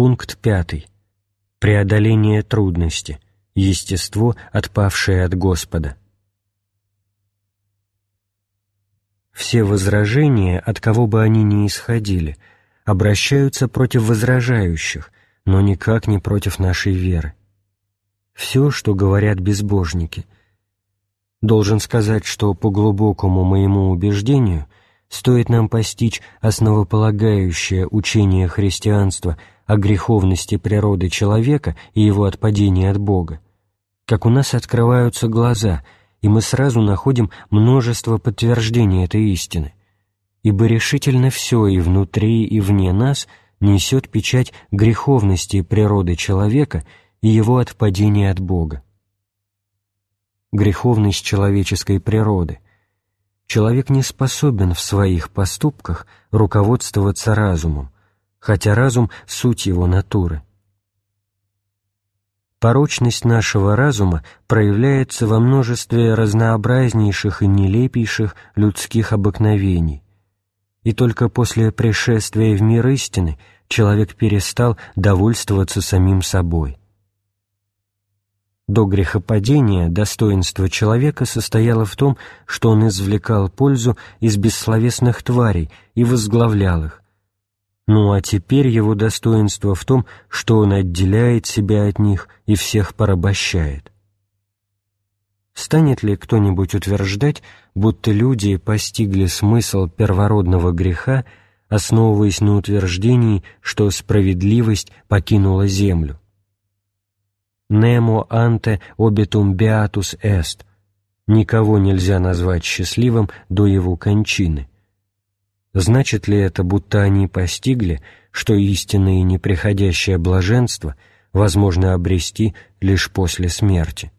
Пункт пятый. Преодоление трудности. Естество, отпавшее от Господа. Все возражения, от кого бы они ни исходили, обращаются против возражающих, но никак не против нашей веры. Все, что говорят безбожники. Должен сказать, что по глубокому моему убеждению стоит нам постичь основополагающее учение христианства о греховности природы человека и его отпадении от Бога, как у нас открываются глаза – и мы сразу находим множество подтверждений этой истины, ибо решительно все и внутри, и вне нас несет печать греховности природы человека и его отпадения от Бога. Греховность человеческой природы. Человек не способен в своих поступках руководствоваться разумом, хотя разум — суть его натуры — Порочность нашего разума проявляется во множестве разнообразнейших и нелепейших людских обыкновений. И только после пришествия в мир истины человек перестал довольствоваться самим собой. До грехопадения достоинство человека состояло в том, что он извлекал пользу из бессловесных тварей и возглавлял их, ну а теперь его достоинство в том, что он отделяет себя от них и всех порабощает. Станет ли кто-нибудь утверждать, будто люди постигли смысл первородного греха, основываясь на утверждении, что справедливость покинула землю? «Nemo ante obitum beatus est» — никого нельзя назвать счастливым до его кончины. Значит ли это, будто они постигли, что истинное и неприходящее блаженство возможно обрести лишь после смерти?